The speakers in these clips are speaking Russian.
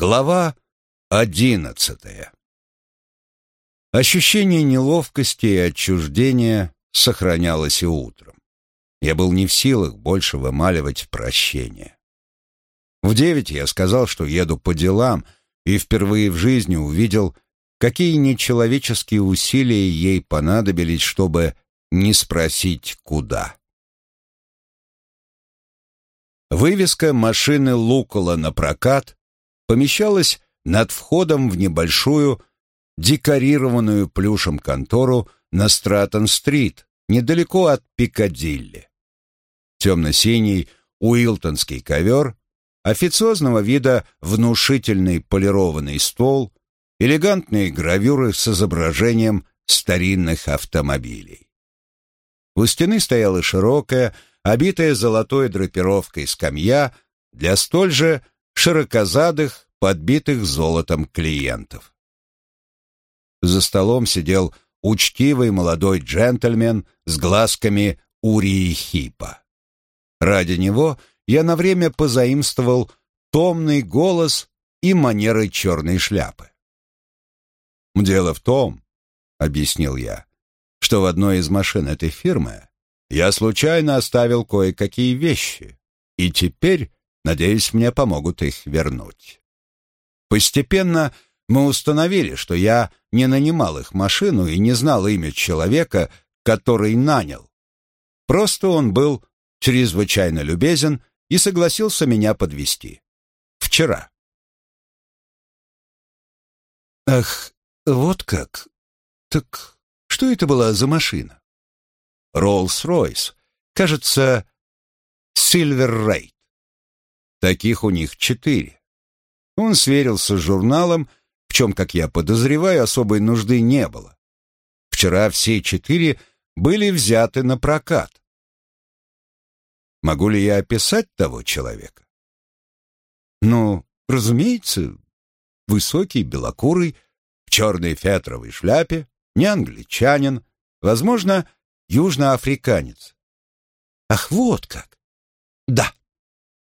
Глава одиннадцатая. Ощущение неловкости и отчуждения сохранялось и утром. Я был не в силах больше вымаливать прощение. В девять я сказал, что еду по делам, и впервые в жизни увидел, какие нечеловеческие усилия ей понадобились, чтобы не спросить, куда. Вывеска машины Лукола на прокат помещалась над входом в небольшую, декорированную плюшем контору на Стратон-стрит, недалеко от Пикадилли. Темно-синий уилтонский ковер, официозного вида внушительный полированный стол, элегантные гравюры с изображением старинных автомобилей. У стены стояла широкая, обитая золотой драпировкой скамья для столь же широкозадых, подбитых золотом клиентов. За столом сидел учтивый молодой джентльмен с глазками Урии Хипа. Ради него я на время позаимствовал томный голос и манеры черной шляпы. «Дело в том», — объяснил я, — «что в одной из машин этой фирмы я случайно оставил кое-какие вещи, и теперь Надеюсь, мне помогут их вернуть. Постепенно мы установили, что я не нанимал их машину и не знал имя человека, который нанял. Просто он был чрезвычайно любезен и согласился меня подвести. Вчера. Ах, вот как. Так что это была за машина? Роллс-Ройс. Кажется, Сильвер Рейд. Таких у них четыре. Он сверился с журналом, в чем, как я подозреваю, особой нужды не было. Вчера все четыре были взяты на прокат. Могу ли я описать того человека? Ну, разумеется, высокий, белокурый, в черной фетровой шляпе, не англичанин, возможно, южноафриканец. Ах, вот как! Да,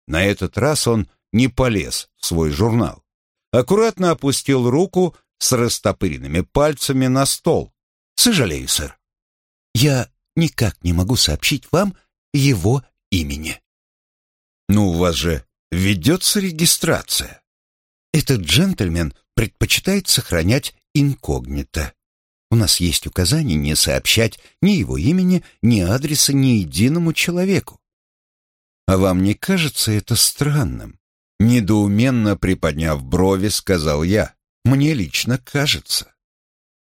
на этот раз он не полез в свой журнал. Аккуратно опустил руку с растопыренными пальцами на стол. «Сожалею, сэр. Я никак не могу сообщить вам его имени». «Ну, у вас же ведется регистрация». «Этот джентльмен предпочитает сохранять инкогнито. У нас есть указание не сообщать ни его имени, ни адреса ни единому человеку. А вам не кажется это странным? Недоуменно приподняв брови, сказал я. Мне лично кажется.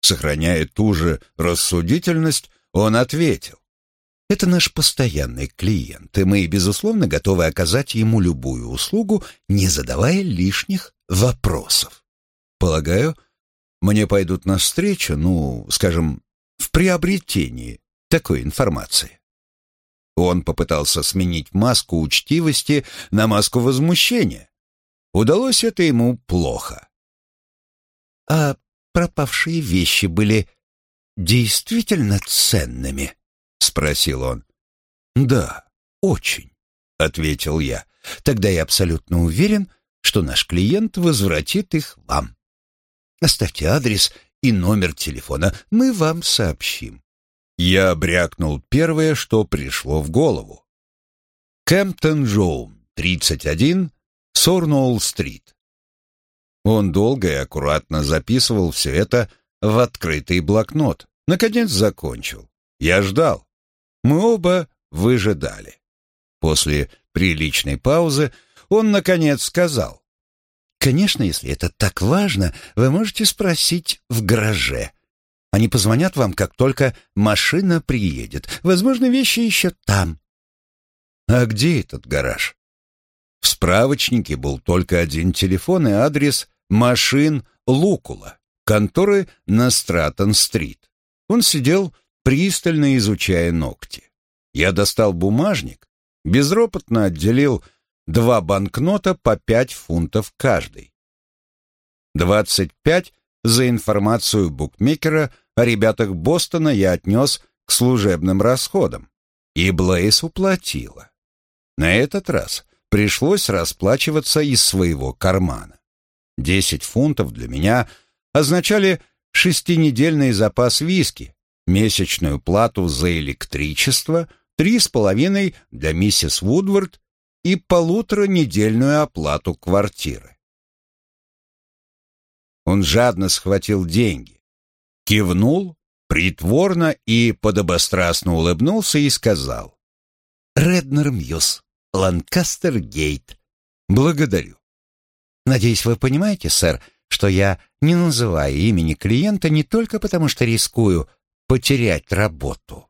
Сохраняя ту же рассудительность, он ответил. Это наш постоянный клиент, и мы, безусловно, готовы оказать ему любую услугу, не задавая лишних вопросов. Полагаю, мне пойдут навстречу, ну, скажем, в приобретении такой информации. Он попытался сменить маску учтивости на маску возмущения. Удалось это ему плохо. «А пропавшие вещи были действительно ценными?» — спросил он. «Да, очень», — ответил я. «Тогда я абсолютно уверен, что наш клиент возвратит их вам. Оставьте адрес и номер телефона, мы вам сообщим. Я брякнул первое, что пришло в голову. Кемптон-Джоун, 31, Сорноул-стрит. Он долго и аккуратно записывал все это в открытый блокнот. Наконец закончил. Я ждал. Мы оба выжидали. После приличной паузы он, наконец, сказал. «Конечно, если это так важно, вы можете спросить в гараже. Они позвонят вам, как только машина приедет. Возможно, вещи еще там. А где этот гараж? В справочнике был только один телефон и адрес машин Лукула, конторы на Стратон-стрит. Он сидел, пристально изучая ногти. Я достал бумажник, безропотно отделил два банкнота по пять фунтов каждый. Двадцать пять за информацию букмекера о ребятах Бостона я отнес к служебным расходам, и Блейс уплатила. На этот раз пришлось расплачиваться из своего кармана. Десять фунтов для меня означали шестинедельный запас виски, месячную плату за электричество, три с половиной для миссис Вудвард и полуторанедельную оплату квартиры. Он жадно схватил деньги, кивнул, притворно и подобострастно улыбнулся и сказал «Реднер Мьюз, Ланкастер Гейт. Благодарю». «Надеюсь, вы понимаете, сэр, что я не называю имени клиента не только потому, что рискую потерять работу».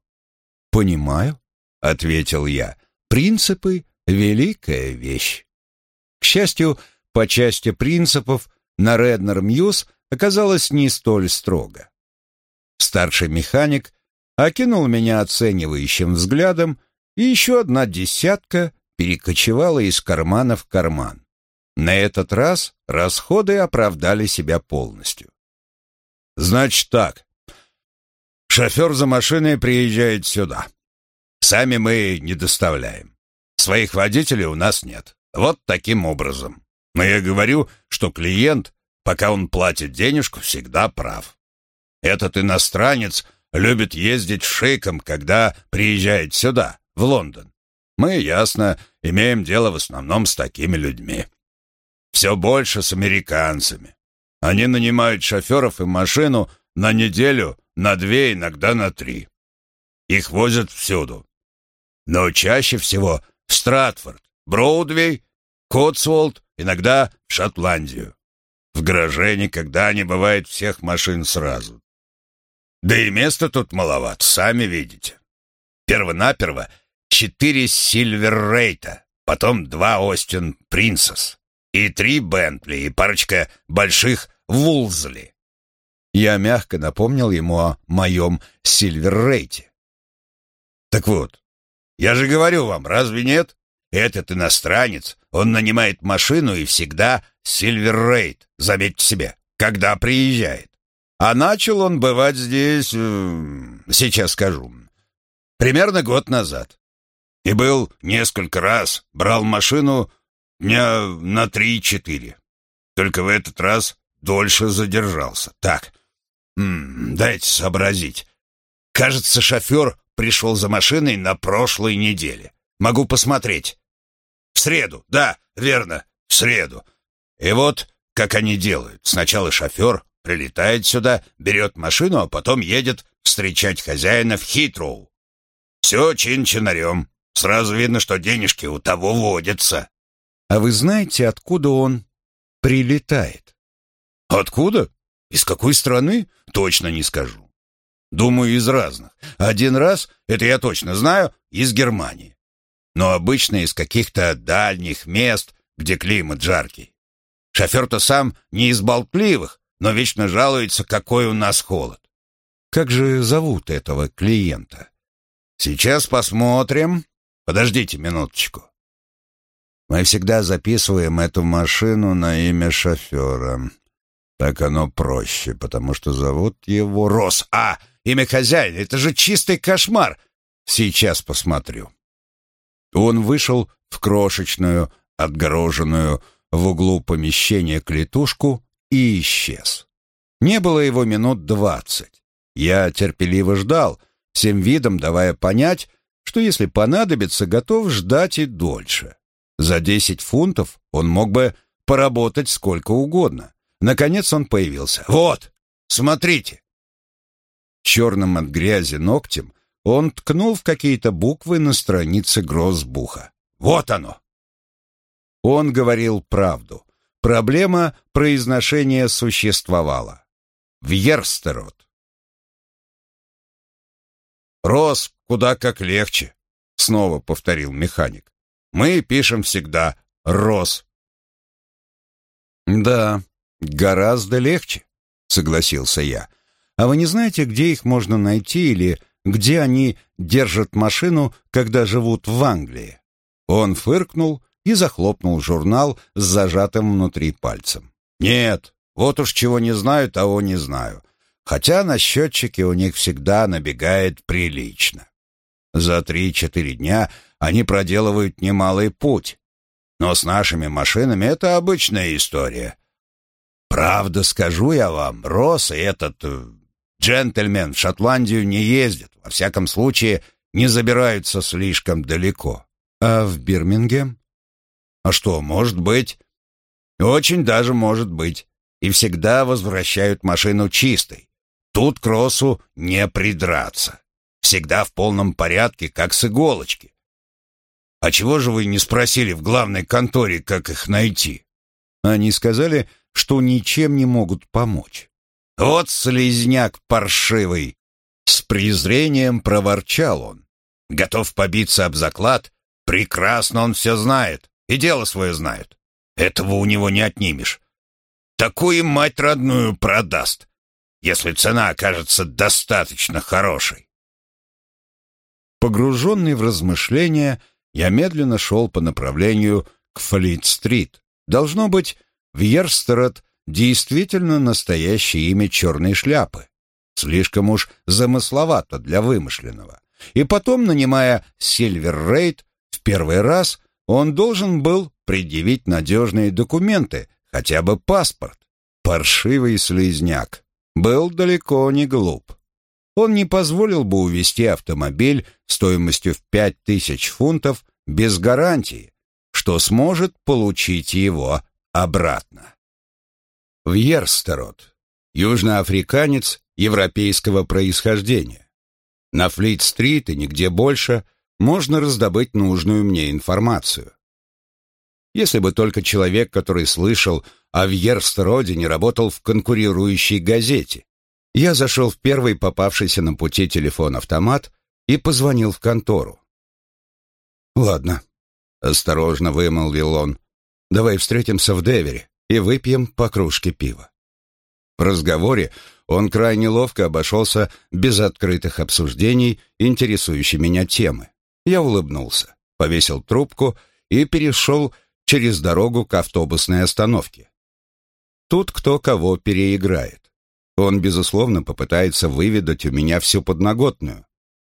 «Понимаю», — ответил я. «Принципы — великая вещь». К счастью, по части принципов на Реднер Мьюз оказалось не столь строго. Старший механик окинул меня оценивающим взглядом, и еще одна десятка перекочевала из кармана в карман. На этот раз расходы оправдали себя полностью. «Значит так. Шофер за машиной приезжает сюда. Сами мы не доставляем. Своих водителей у нас нет. Вот таким образом. Но я говорю, что клиент, пока он платит денежку, всегда прав. Этот иностранец любит ездить шейком, когда приезжает сюда, в Лондон. Мы, ясно, имеем дело в основном с такими людьми. Все больше с американцами. Они нанимают шоферов и машину на неделю, на две, иногда на три. Их возят всюду. Но чаще всего в Стратфорд, Броудвей, Котсволд иногда в Шотландию. В гараже никогда не бывает всех машин сразу. Да и места тут маловато, сами видите. Первонаперво четыре Сильверрейта, потом два Остин Принцесс и три Бентли и парочка больших Вулзли. Я мягко напомнил ему о моем Сильверрейте. Так вот, я же говорю вам, разве нет? Этот иностранец, он нанимает машину и всегда Silver Raid, заметьте себе, когда приезжает. А начал он бывать здесь, э, сейчас скажу, примерно год назад. И был несколько раз, брал машину дня на три-четыре. Только в этот раз дольше задержался. Так, дайте сообразить. Кажется, шофер пришел за машиной на прошлой неделе. Могу посмотреть. В среду, да, верно, в среду. И вот как они делают. Сначала шофер прилетает сюда, берет машину, а потом едет встречать хозяина в Хитроу. Все чин-чинарем. Сразу видно, что денежки у того водятся. А вы знаете, откуда он прилетает? Откуда? Из какой страны? Точно не скажу. Думаю, из разных. Один раз, это я точно знаю, из Германии но обычно из каких-то дальних мест, где климат жаркий. Шофер-то сам не из болтливых, но вечно жалуется, какой у нас холод. Как же зовут этого клиента? Сейчас посмотрим. Подождите минуточку. Мы всегда записываем эту машину на имя шофера. Так оно проще, потому что зовут его Рос. А, имя хозяина, это же чистый кошмар. Сейчас посмотрю. Он вышел в крошечную, отгороженную в углу помещения клетушку и исчез. Не было его минут двадцать. Я терпеливо ждал, всем видом давая понять, что если понадобится, готов ждать и дольше. За десять фунтов он мог бы поработать сколько угодно. Наконец он появился. «Вот, смотрите!» Черным от грязи ногтем он ткнул в какие-то буквы на странице Гроссбуха. «Вот оно!» Он говорил правду. Проблема произношения существовала. В Ерстерот. «Рос куда как легче», — снова повторил механик. «Мы пишем всегда «Рос». «Да, гораздо легче», — согласился я. «А вы не знаете, где их можно найти или где они держат машину, когда живут в Англии. Он фыркнул и захлопнул журнал с зажатым внутри пальцем. «Нет, вот уж чего не знаю, того не знаю. Хотя на счетчике у них всегда набегает прилично. За три-четыре дня они проделывают немалый путь. Но с нашими машинами это обычная история. Правда, скажу я вам, Росс и этот э, джентльмен в Шотландию не ездят. Во всяком случае, не забираются слишком далеко. А в Бирмингем? А что, может быть? Очень даже может быть. И всегда возвращают машину чистой. Тут к Россу не придраться. Всегда в полном порядке, как с иголочки. А чего же вы не спросили в главной конторе, как их найти? Они сказали, что ничем не могут помочь. Вот слезняк паршивый! С презрением проворчал он. Готов побиться об заклад? Прекрасно он все знает. И дело свое знает. Этого у него не отнимешь. Такую мать родную продаст, если цена окажется достаточно хорошей. Погруженный в размышления, я медленно шел по направлению к Флит-стрит. Должно быть, в Ерстерот действительно настоящее имя черной шляпы. Слишком уж замысловато для вымышленного. И потом, нанимая Сильвер Рейд в первый раз, он должен был предъявить надежные документы, хотя бы паспорт. Паршивый слизняк. Был далеко не глуп. Он не позволил бы увезти автомобиль стоимостью в пять тысяч фунтов без гарантии, что сможет получить его обратно. В Ерстерот, южноафриканец европейского происхождения. На Флит-стрит и нигде больше можно раздобыть нужную мне информацию. Если бы только человек, который слышал о Вьерстероде, не работал в конкурирующей газете. Я зашел в первый попавшийся на пути телефон-автомат и позвонил в контору. «Ладно», — осторожно вымолвил он, — «давай встретимся в Девере и выпьем по кружке пива». В разговоре он крайне ловко обошелся без открытых обсуждений интересующей меня темы. Я улыбнулся, повесил трубку и перешел через дорогу к автобусной остановке. Тут кто кого переиграет. Он, безусловно, попытается выведать у меня всю подноготную.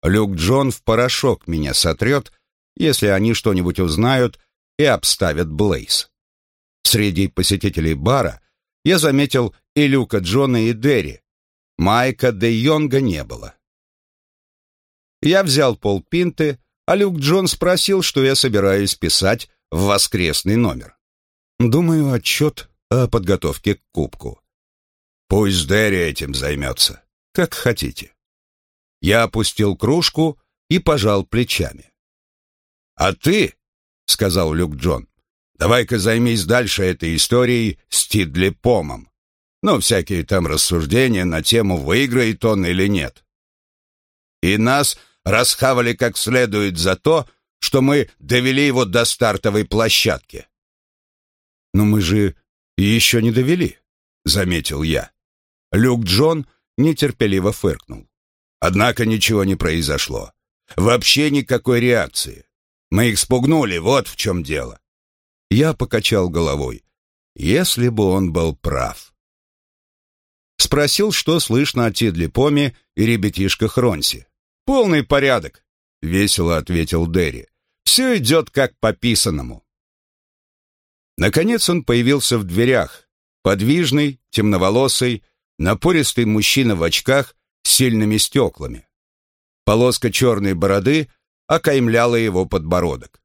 Люк Джон в порошок меня сотрет, если они что-нибудь узнают и обставят Блейз. Среди посетителей бара я заметил и Люка Джона, и Дерри. Майка де Йонга не было. Я взял полпинты, а Люк Джон спросил, что я собираюсь писать в воскресный номер. Думаю, отчет о подготовке к кубку. Пусть Дерри этим займется, как хотите. Я опустил кружку и пожал плечами. «А ты, — сказал Люк Джон, — давай-ка займись дальше этой историей с Тидли Помом. Ну, всякие там рассуждения на тему, выиграет он или нет. И нас расхавали как следует за то, что мы довели его до стартовой площадки. «Но мы же еще не довели», — заметил я. Люк Джон нетерпеливо фыркнул. Однако ничего не произошло. Вообще никакой реакции. Мы их спугнули, вот в чем дело. Я покачал головой. Если бы он был прав. Спросил, что слышно о Тидли Поме и ребятишках Ронси. «Полный порядок», — весело ответил Дерри. Все идет как по писанному. Наконец он появился в дверях, подвижный, темноволосый, напористый мужчина в очках с сильными стеклами. Полоска черной бороды окаймляла его подбородок.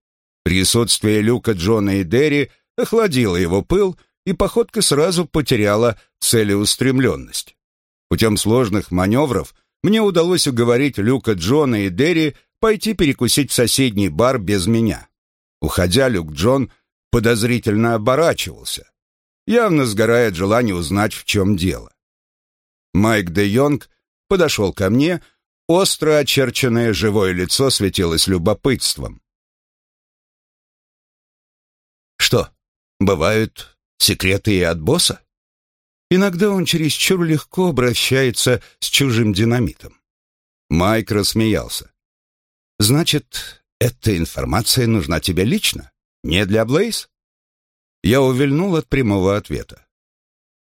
Присутствие Люка, Джона и Дерри охладило его пыл, и походка сразу потеряла целеустремленность. Путем сложных маневров мне удалось уговорить Люка, Джона и Дерри пойти перекусить в соседний бар без меня. Уходя, Люк Джон подозрительно оборачивался, явно сгорая от желания узнать, в чем дело. Майк де Йонг подошел ко мне, остро очерченное живое лицо светилось любопытством. «Что, бывают секреты и от босса?» Иногда он чересчур легко обращается с чужим динамитом. Майк рассмеялся. Значит, эта информация нужна тебе лично, не для Блейз? Я увильнул от прямого ответа.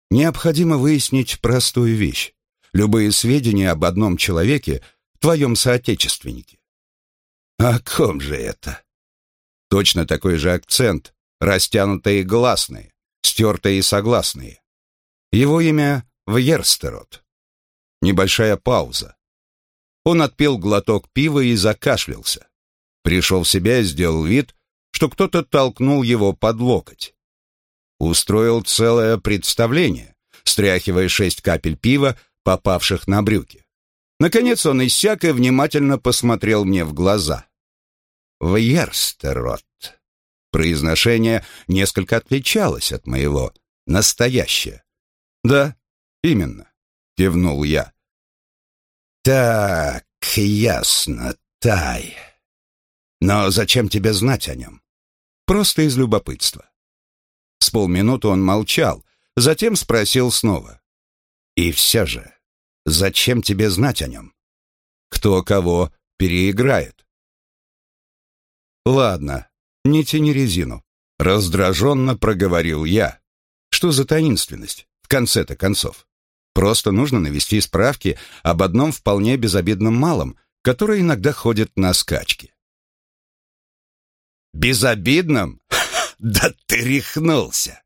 Необходимо выяснить простую вещь. Любые сведения об одном человеке — твоем соотечественнике. О ком же это? Точно такой же акцент, растянутые гласные, стертые согласные. Его имя Вьерстерот. Небольшая пауза. Он отпил глоток пива и закашлялся. Пришел в себя и сделал вид, что кто-то толкнул его под локоть. Устроил целое представление, стряхивая шесть капель пива, попавших на брюки. Наконец он иссяк и внимательно посмотрел мне в глаза. «Вьерстерот». Произношение несколько отличалось от моего, настоящее. «Да, именно», — кивнул я. «Так, ясно, Тай. Но зачем тебе знать о нем?» «Просто из любопытства». С полминуты он молчал, затем спросил снова. «И все же, зачем тебе знать о нем? Кто кого переиграет?» «Ладно, не тяни резину», — раздраженно проговорил я. «Что за таинственность, в конце-то концов? Просто нужно навести справки об одном вполне безобидном малом, который иногда ходит на скачки». «Безобидном? Да ты рехнулся!»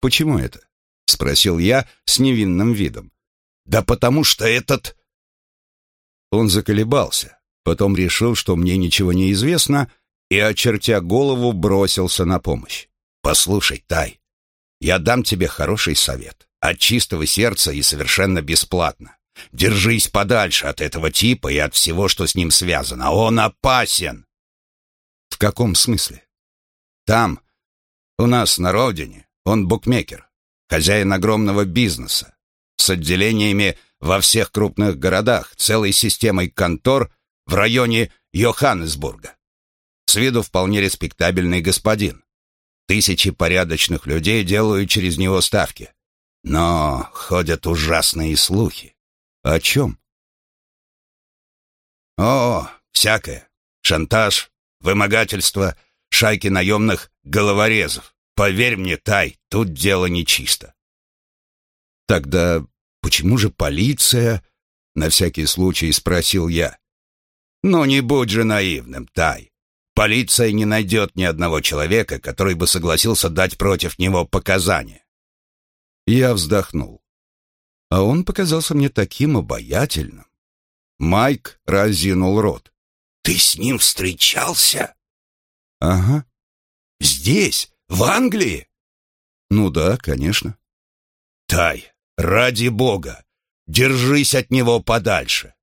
«Почему это?» — спросил я с невинным видом. «Да потому что этот...» Он заколебался, потом решил, что мне ничего не известно, и, очертя голову, бросился на помощь. «Послушай, Тай, я дам тебе хороший совет, от чистого сердца и совершенно бесплатно. Держись подальше от этого типа и от всего, что с ним связано. Он опасен!» «В каком смысле?» «Там, у нас на родине, он букмекер, хозяин огромного бизнеса, с отделениями во всех крупных городах, целой системой контор в районе Йоханнесбурга. С виду вполне респектабельный господин. Тысячи порядочных людей делают через него ставки. Но ходят ужасные слухи. О чем? О, всякое. Шантаж, вымогательство, шайки наемных головорезов. Поверь мне, Тай, тут дело нечисто. Тогда почему же полиция? На всякий случай спросил я. Ну не будь же наивным, Тай. Полиция не найдет ни одного человека, который бы согласился дать против него показания. Я вздохнул. А он показался мне таким обаятельным. Майк разинул рот. «Ты с ним встречался?» «Ага». «Здесь? В Англии?» «Ну да, конечно». «Тай, ради бога, держись от него подальше».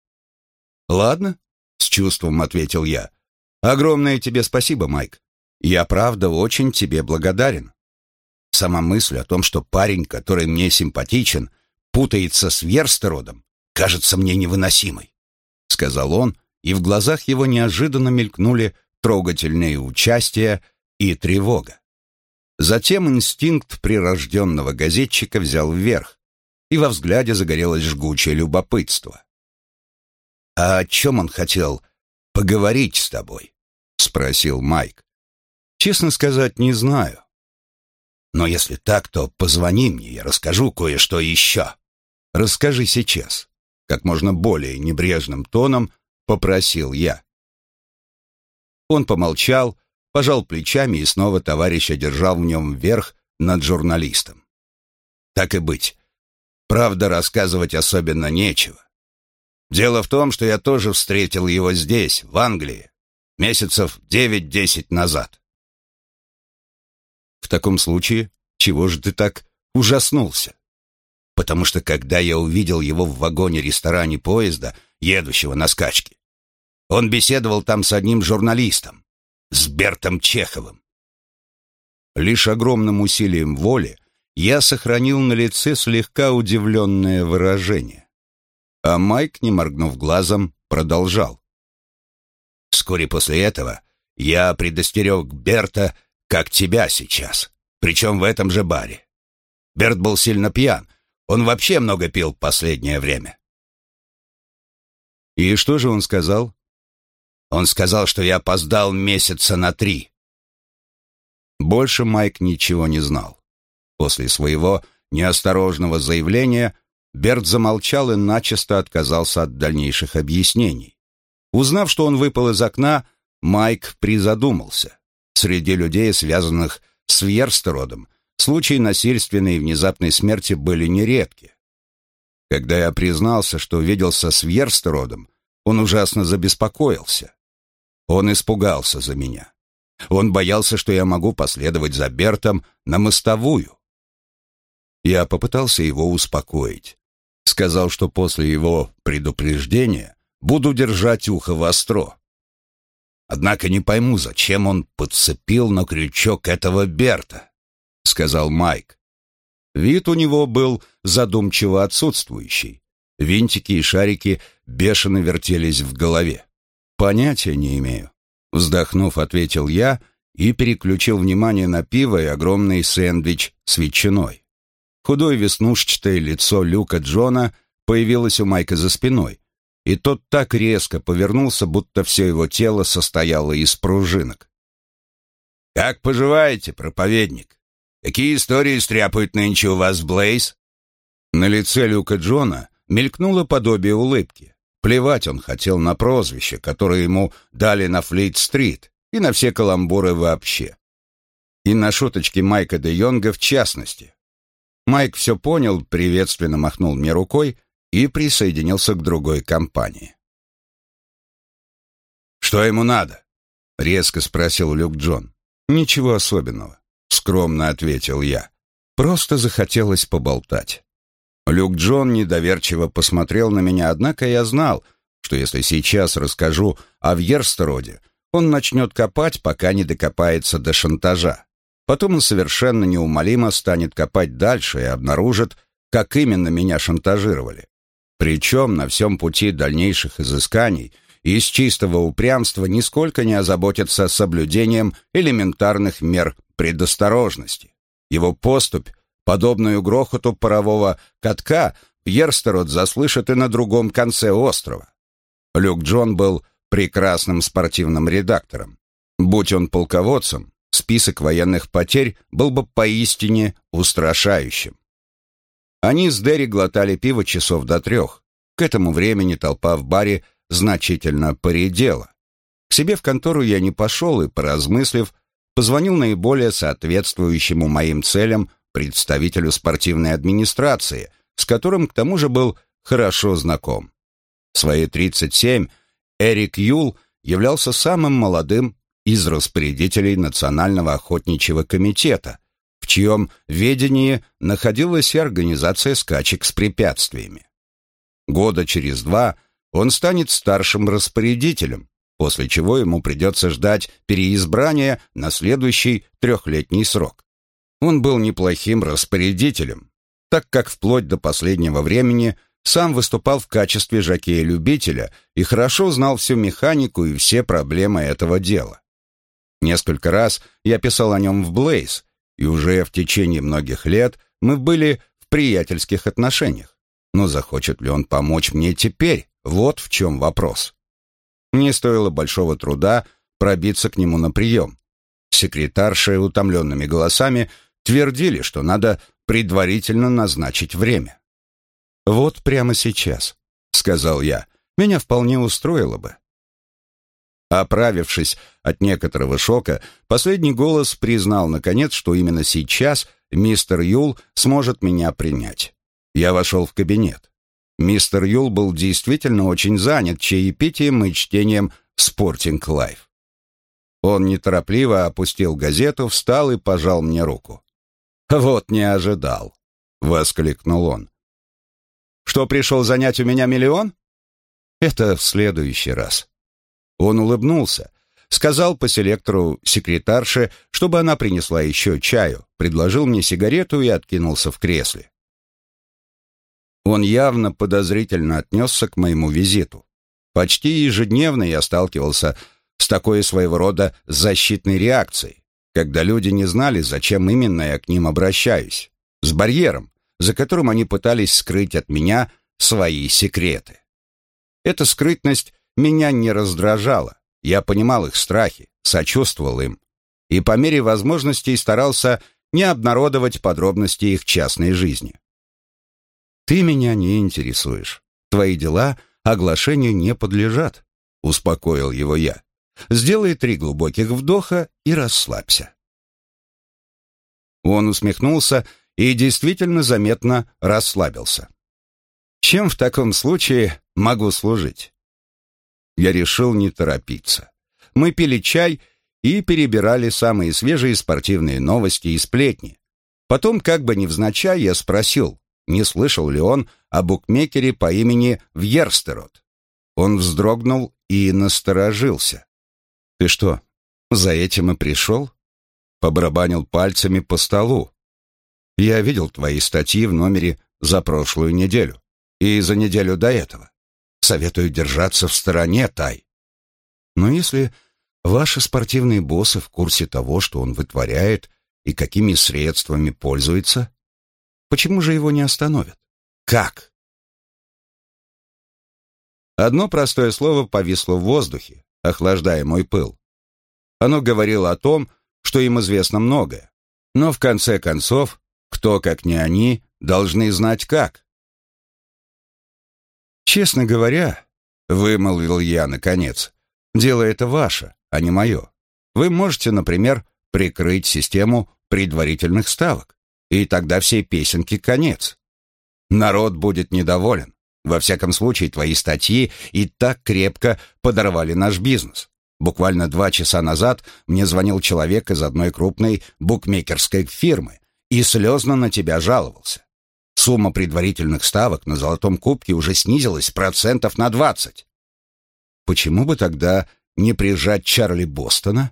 «Ладно», — с чувством ответил я. Огромное тебе спасибо, Майк. Я правда очень тебе благодарен. Сама мысль о том, что парень, который мне симпатичен, путается с Верстеродом, кажется мне невыносимой, сказал он, и в глазах его неожиданно мелькнули трогательное участие и тревога. Затем инстинкт прирожденного газетчика взял вверх, и во взгляде загорелось жгучее любопытство. «А о чем он хотел поговорить с тобой?» — спросил Майк. «Честно сказать, не знаю. Но если так, то позвони мне, я расскажу кое-что еще. Расскажи сейчас», — как можно более небрежным тоном попросил я. Он помолчал, пожал плечами и снова товарищ одержал в нем верх над журналистом. Так и быть. Правда, рассказывать особенно нечего. Дело в том, что я тоже встретил его здесь, в Англии, месяцев девять-десять назад. В таком случае, чего же ты так ужаснулся? Потому что когда я увидел его в вагоне-ресторане поезда, едущего на скачки, он беседовал там с одним журналистом, с Бертом Чеховым. Лишь огромным усилием воли я сохранил на лице слегка удивленное выражение. А Майк, не моргнув глазом, продолжал. Вскоре после этого я предостерег Берта, как тебя сейчас, причем в этом же баре. Берт был сильно пьян, он вообще много пил последнее время. И что же он сказал? Он сказал, что я опоздал месяца на три. Больше Майк ничего не знал. После своего неосторожного заявления Берт замолчал и начисто отказался от дальнейших объяснений. Узнав, что он выпал из окна, Майк призадумался. Среди людей, связанных с Вьерстеродом, случаи насильственной и внезапной смерти были нередки. Когда я признался, что виделся с Вьерстеродом, он ужасно забеспокоился. Он испугался за меня. Он боялся, что я могу последовать за Бертом на мостовую. Я попытался его успокоить. Сказал, что после его предупреждения буду держать ухо востро. Однако не пойму, зачем он подцепил на крючок этого Берта, сказал Майк. Вид у него был задумчиво отсутствующий. Винтики и шарики бешено вертелись в голове. Понятия не имею. Вздохнув, ответил я и переключил внимание на пиво и огромный сэндвич с ветчиной. Худое веснушчатое лицо Люка Джона появилось у Майка за спиной, и тот так резко повернулся, будто все его тело состояло из пружинок. «Как поживаете, проповедник? Какие истории стряпают нынче у вас Блейз?» На лице Люка Джона мелькнуло подобие улыбки. Плевать он хотел на прозвище, которое ему дали на Флейт-стрит, и на все каламбуры вообще. И на шуточки Майка де Йонга в частности. Майк все понял, приветственно махнул мне рукой и присоединился к другой компании. «Что ему надо?» — резко спросил Люк Джон. «Ничего особенного», — скромно ответил я. «Просто захотелось поболтать». Люк Джон недоверчиво посмотрел на меня, однако я знал, что если сейчас расскажу о Вьерстероде, он начнет копать, пока не докопается до шантажа. Потом он совершенно неумолимо станет копать дальше и обнаружит, как именно меня шантажировали. Причем на всем пути дальнейших изысканий из чистого упрямства нисколько не озаботится соблюдением элементарных мер предосторожности. Его поступь Подобную грохоту парового катка Пьерстерот заслышит и на другом конце острова. Люк Джон был прекрасным спортивным редактором. Будь он полководцем, список военных потерь был бы поистине устрашающим. Они с Дерри глотали пиво часов до трех. К этому времени толпа в баре значительно поредела. К себе в контору я не пошел и, поразмыслив, позвонил наиболее соответствующему моим целям представителю спортивной администрации, с которым к тому же был хорошо знаком. В свои 37 Эрик Юл являлся самым молодым из распорядителей Национального охотничьего комитета, чьем ведении находилась и организация скачек с препятствиями. Года через два он станет старшим распорядителем, после чего ему придется ждать переизбрания на следующий трехлетний срок. Он был неплохим распорядителем, так как вплоть до последнего времени сам выступал в качестве жокея-любителя и хорошо знал всю механику и все проблемы этого дела. Несколько раз я писал о нем в Блейз, и уже в течение многих лет мы были в приятельских отношениях. Но захочет ли он помочь мне теперь? Вот в чем вопрос. Мне стоило большого труда пробиться к нему на прием. Секретарши утомленными голосами твердили, что надо предварительно назначить время. «Вот прямо сейчас», — сказал я, — «меня вполне устроило бы». Оправившись от некоторого шока, последний голос признал, наконец, что именно сейчас мистер Юл сможет меня принять. Я вошел в кабинет. Мистер Юл был действительно очень занят чаепитием и чтением «Спортинг Лайф». Он неторопливо опустил газету, встал и пожал мне руку. «Вот не ожидал», — воскликнул он. «Что, пришел занять у меня миллион?» «Это в следующий раз». Он улыбнулся, сказал по селектору секретарше, чтобы она принесла еще чаю, предложил мне сигарету и откинулся в кресле. Он явно подозрительно отнесся к моему визиту. Почти ежедневно я сталкивался с такой своего рода защитной реакцией когда люди не знали, зачем именно я к ним обращаюсь, с барьером, за которым они пытались скрыть от меня свои секреты. Эта скрытность меня не раздражала, я понимал их страхи, сочувствовал им, и по мере возможностей старался не обнародовать подробности их частной жизни. «Ты меня не интересуешь. Твои дела оглашению не подлежат», — успокоил его я. Сделай три глубоких вдоха и расслабься. Он усмехнулся и действительно заметно расслабился. Чем в таком случае могу служить? Я решил не торопиться. Мы пили чай и перебирали самые свежие спортивные новости и сплетни. Потом, как бы невзначай, я спросил, не слышал ли он о букмекере по имени Вьерстерот. Он вздрогнул и насторожился. «Ты что, за этим и пришел?» Побарабанил пальцами по столу. «Я видел твои статьи в номере за прошлую неделю и за неделю до этого. Советую держаться в стороне, Тай. Но если ваши спортивные боссы в курсе того, что он вытворяет и какими средствами пользуется, почему же его не остановят? Как? Одно простое слово повисло в воздухе, охлаждая мой пыл. Оно говорило о том, что им известно многое. Но в конце концов, кто, как не они, должны знать как. «Честно говоря», — вымолвил я наконец, — «дело это ваше, а не мое. Вы можете, например, прикрыть систему предварительных ставок, и тогда всей песенки конец. Народ будет недоволен. Во всяком случае, твои статьи и так крепко подорвали наш бизнес. Буквально два часа назад мне звонил человек из одной крупной букмекерской фирмы и слезно на тебя жаловался. Сумма предварительных ставок на золотом кубке уже снизилась процентов на 20. Почему бы тогда не прижать Чарли Бостона?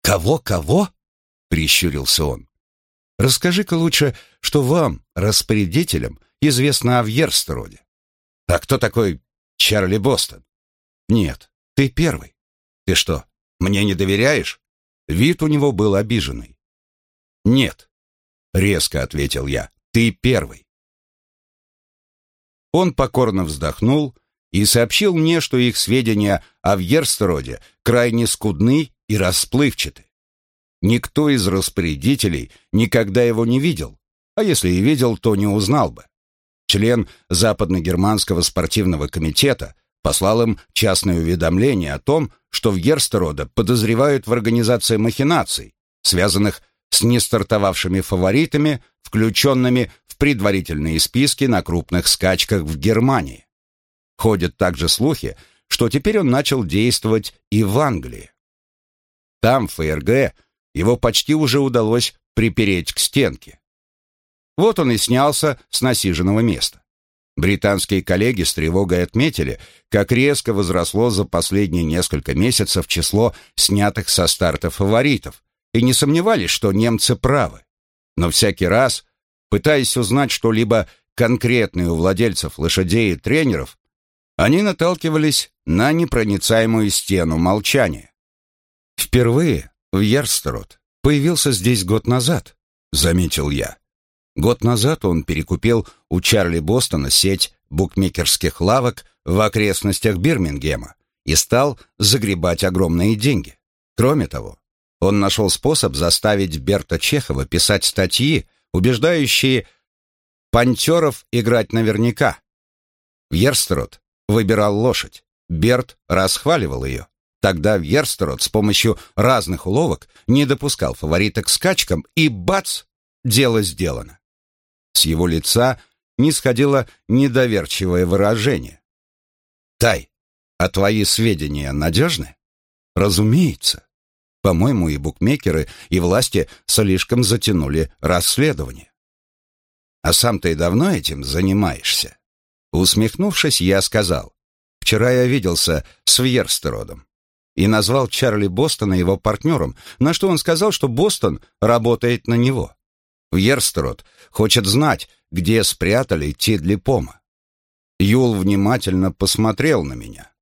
«Кого-кого?» — прищурился он. «Расскажи-ка лучше, что вам, распорядителям, известно о Вьерстероде. А кто такой Чарли Бостон? Нет, ты первый. Ты что, мне не доверяешь?» Вид у него был обиженный. «Нет, резко ответил я. Ты первый. Он покорно вздохнул и сообщил мне, что их сведения о Вьерстероде крайне скудны и расплывчаты. Никто из распорядителей никогда его не видел, а если и видел, то не узнал бы. Член Западно-германского спортивного комитета послал им частное уведомление о том, что Вьерстерода подозревают в организации махинаций, связанных с нестартовавшими фаворитами, включенными в предварительные списки на крупных скачках в Германии. Ходят также слухи, что теперь он начал действовать и в Англии. Там, в ФРГ, его почти уже удалось припереть к стенке. Вот он и снялся с насиженного места. Британские коллеги с тревогой отметили, как резко возросло за последние несколько месяцев число снятых со старта фаворитов, и не сомневались, что немцы правы. Но всякий раз, пытаясь узнать что-либо конкретное у владельцев лошадей и тренеров, они наталкивались на непроницаемую стену молчания. Впервые в Ярстерот появился здесь год назад, заметил я. Год назад он перекупил у Чарли Бостона сеть букмекерских лавок в окрестностях Бирмингема и стал загребать огромные деньги. Кроме того, он нашел способ заставить Берта Чехова писать статьи, убеждающие пантеров играть наверняка. Вьерстерот выбирал лошадь, Берт расхваливал ее. Тогда Вьерстерот с помощью разных уловок не допускал фаворита к скачкам, и бац, дело сделано. С его лица не сходило недоверчивое выражение. «Тай, а твои сведения надежны?» «Разумеется. По-моему, и букмекеры, и власти слишком затянули расследование. А сам ты давно этим занимаешься? Усмехнувшись, я сказал, вчера я виделся с Вьерстеродом и назвал Чарли Бостона его партнером, на что он сказал, что Бостон работает на него. Вьерстерод хочет знать, где спрятали Тидли Пома. Юл внимательно посмотрел на меня.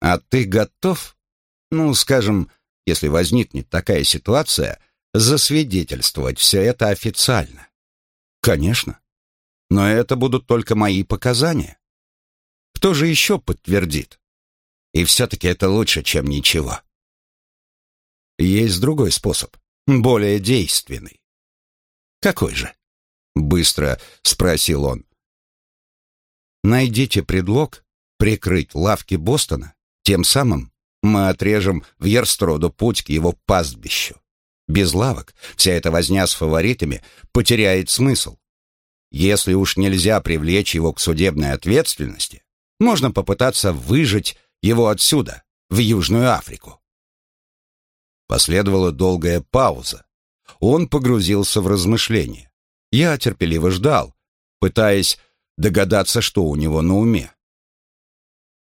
«А ты готов ну, скажем, если возникнет такая ситуация, засвидетельствовать все это официально. Конечно. Но это будут только мои показания. Кто же еще подтвердит? И все-таки это лучше, чем ничего. Есть другой способ, более действенный. Какой же? Быстро спросил он. Найдите предлог прикрыть лавки Бостона, тем самым мы отрежем в Ерстроду путь к его пастбищу. Без лавок вся эта возня с фаворитами потеряет смысл. Если уж нельзя привлечь его к судебной ответственности, можно попытаться выжить его отсюда, в Южную Африку. Последовала долгая пауза. Он погрузился в размышления. Я терпеливо ждал, пытаясь догадаться, что у него на уме.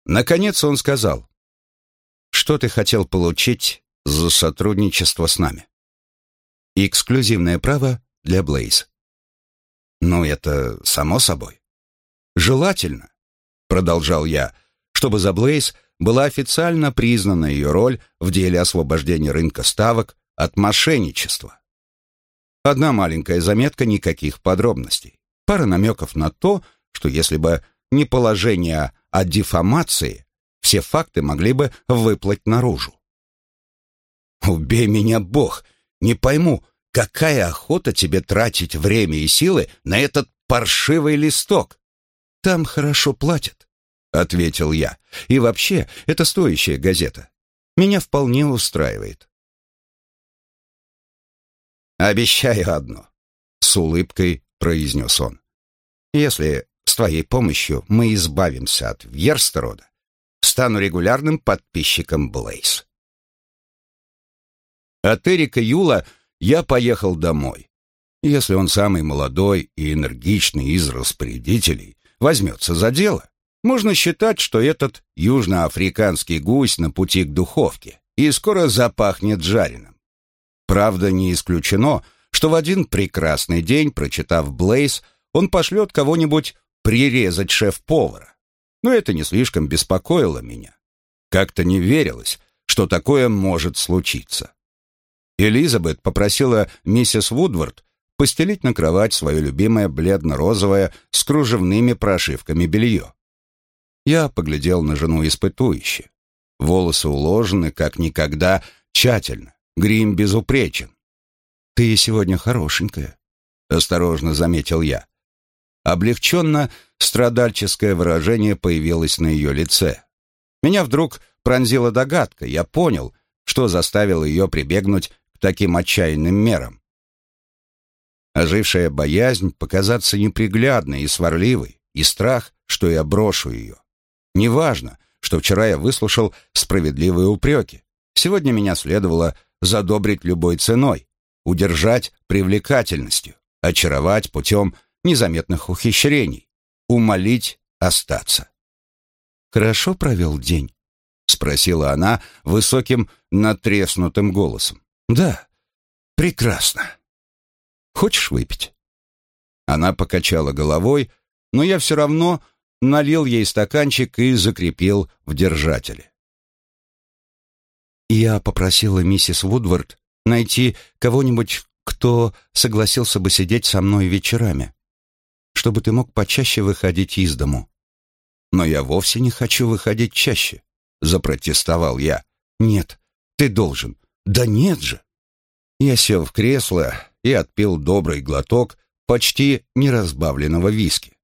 Наконец он сказал, «Что ты хотел получить за сотрудничество с нами?» «Эксклюзивное право для Блейз». «Ну, это само собой». «Желательно», — продолжал я, «чтобы за Блейз была официально признана ее роль в деле освобождения рынка ставок от мошенничества. Одна маленькая заметка, никаких подробностей. Пара намеков на то, что если бы не положение о дефамации, все факты могли бы выплыть наружу. «Убей меня, Бог! Не пойму, какая охота тебе тратить время и силы на этот паршивый листок? Там хорошо платят», — ответил я. «И вообще, это стоящая газета. Меня вполне устраивает». «Обещаю одно», — с улыбкой произнес он. «Если с твоей помощью мы избавимся от Вьерстерода, стану регулярным подписчиком Блейз». От Эрика Юла я поехал домой. Если он самый молодой и энергичный из распорядителей возьмется за дело, можно считать, что этот южноафриканский гусь на пути к духовке и скоро запахнет жареным. Правда, не исключено, что в один прекрасный день, прочитав Блейз, он пошлет кого-нибудь прирезать шеф-повара. Но это не слишком беспокоило меня. Как-то не верилось, что такое может случиться. Элизабет попросила миссис Вудвард постелить на кровать свое любимое бледно-розовое с кружевными прошивками белье. Я поглядел на жену испытующе. Волосы уложены, как никогда, тщательно. Грим безупречен. «Ты сегодня хорошенькая», — осторожно заметил я. Облегченно страдальческое выражение появилось на ее лице. Меня вдруг пронзила догадка, я понял, что заставило ее прибегнуть к таким отчаянным мерам. Ожившая боязнь показаться неприглядной и сварливой, и страх, что я брошу ее. Неважно, что вчера я выслушал справедливые упреки. Сегодня меня следовало задобрить любой ценой, удержать привлекательностью, очаровать путем незаметных ухищрений, умолить остаться. «Хорошо провел день?» — спросила она высоким, натреснутым голосом. «Да, прекрасно. Хочешь выпить?» Она покачала головой, но я все равно налил ей стаканчик и закрепил в держателе. Я попросила миссис Вудвард найти кого-нибудь, кто согласился бы сидеть со мной вечерами, чтобы ты мог почаще выходить из дому. Но я вовсе не хочу выходить чаще, запротестовал я. Нет, ты должен. Да нет же. Я сел в кресло и отпил добрый глоток почти неразбавленного виски.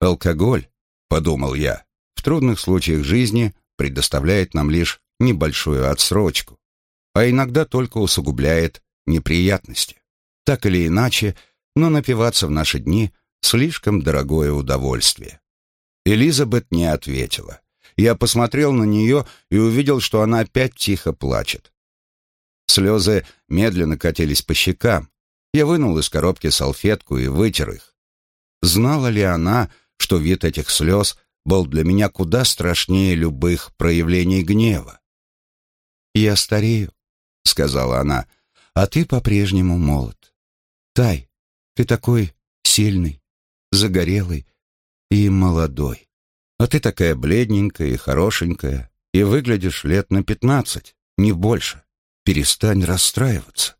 Алкоголь, подумал я, в трудных случаях жизни предоставляет нам лишь небольшую отсрочку, а иногда только усугубляет неприятности. Так или иначе, но напиваться в наши дни слишком дорогое удовольствие. Элизабет не ответила. Я посмотрел на нее и увидел, что она опять тихо плачет. Слезы медленно катились по щекам. Я вынул из коробки салфетку и вытер их. Знала ли она, что вид этих слез был для меня куда страшнее любых проявлений гнева? «Я старею», — сказала она, — «а ты по-прежнему молод. Тай, ты такой сильный, загорелый и молодой. А ты такая бледненькая и хорошенькая, и выглядишь лет на пятнадцать, не больше. Перестань расстраиваться.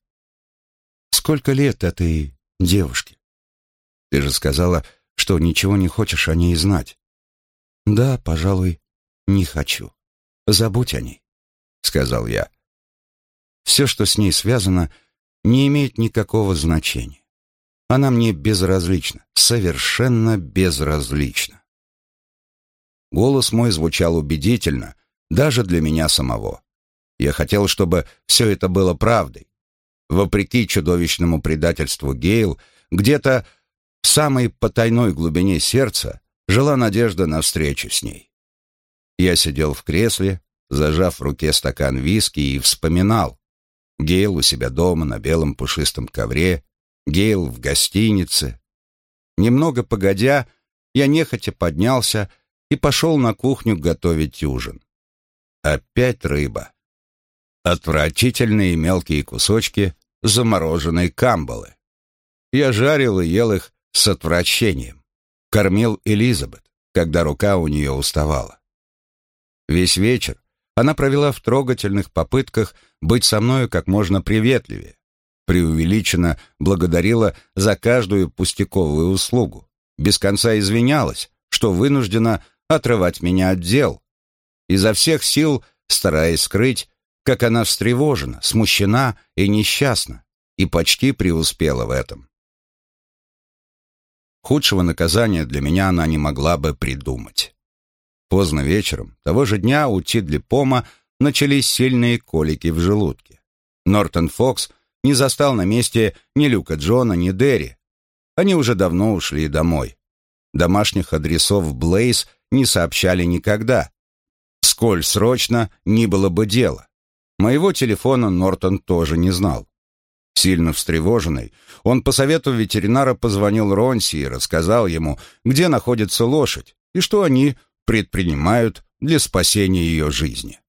Сколько лет этой девушке? Ты же сказала, что ничего не хочешь о ней знать. Да, пожалуй, не хочу. Забудь о ней. — сказал я. «Все, что с ней связано, не имеет никакого значения. Она мне безразлична, совершенно безразлична». Голос мой звучал убедительно, даже для меня самого. Я хотел, чтобы все это было правдой. Вопреки чудовищному предательству Гейл, где-то в самой потайной глубине сердца жила надежда на встречу с ней. Я сидел в кресле, зажав в руке стакан виски и вспоминал. Гейл у себя дома на белом пушистом ковре, Гейл в гостинице. Немного погодя, я нехотя поднялся и пошел на кухню готовить ужин. Опять рыба. Отвратительные мелкие кусочки замороженной камбалы. Я жарил и ел их с отвращением. Кормил Элизабет, когда рука у нее уставала. Весь вечер она провела в трогательных попытках быть со мною как можно приветливее. Преувеличенно благодарила за каждую пустяковую услугу. Без конца извинялась, что вынуждена отрывать меня от дел. Изо всех сил, стараясь скрыть, как она встревожена, смущена и несчастна, и почти преуспела в этом. Худшего наказания для меня она не могла бы придумать. Поздно вечером, того же дня у Тидли Пома начались сильные колики в желудке. Нортон Фокс не застал на месте ни Люка Джона, ни Дерри. Они уже давно ушли домой. Домашних адресов Блейз не сообщали никогда. Сколь срочно ни было бы дела. Моего телефона Нортон тоже не знал. Сильно встревоженный, он по совету ветеринара позвонил Ронси и рассказал ему, где находится лошадь и что они предпринимают для спасения ее жизни.